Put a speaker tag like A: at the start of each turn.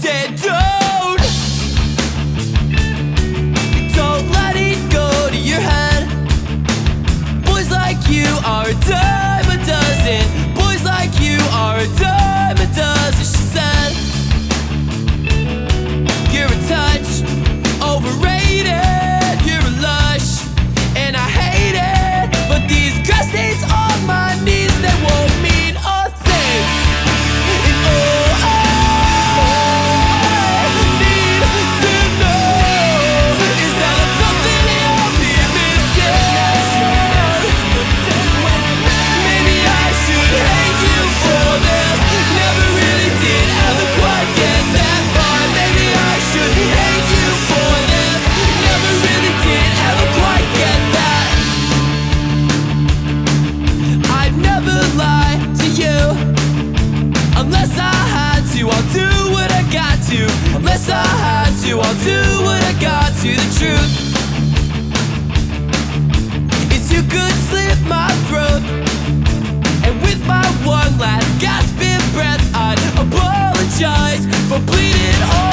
A: dead. You I'll do what I got to the truth. Is you could slip my throat And with my one last gasping breath I'd apologize for bleeding heart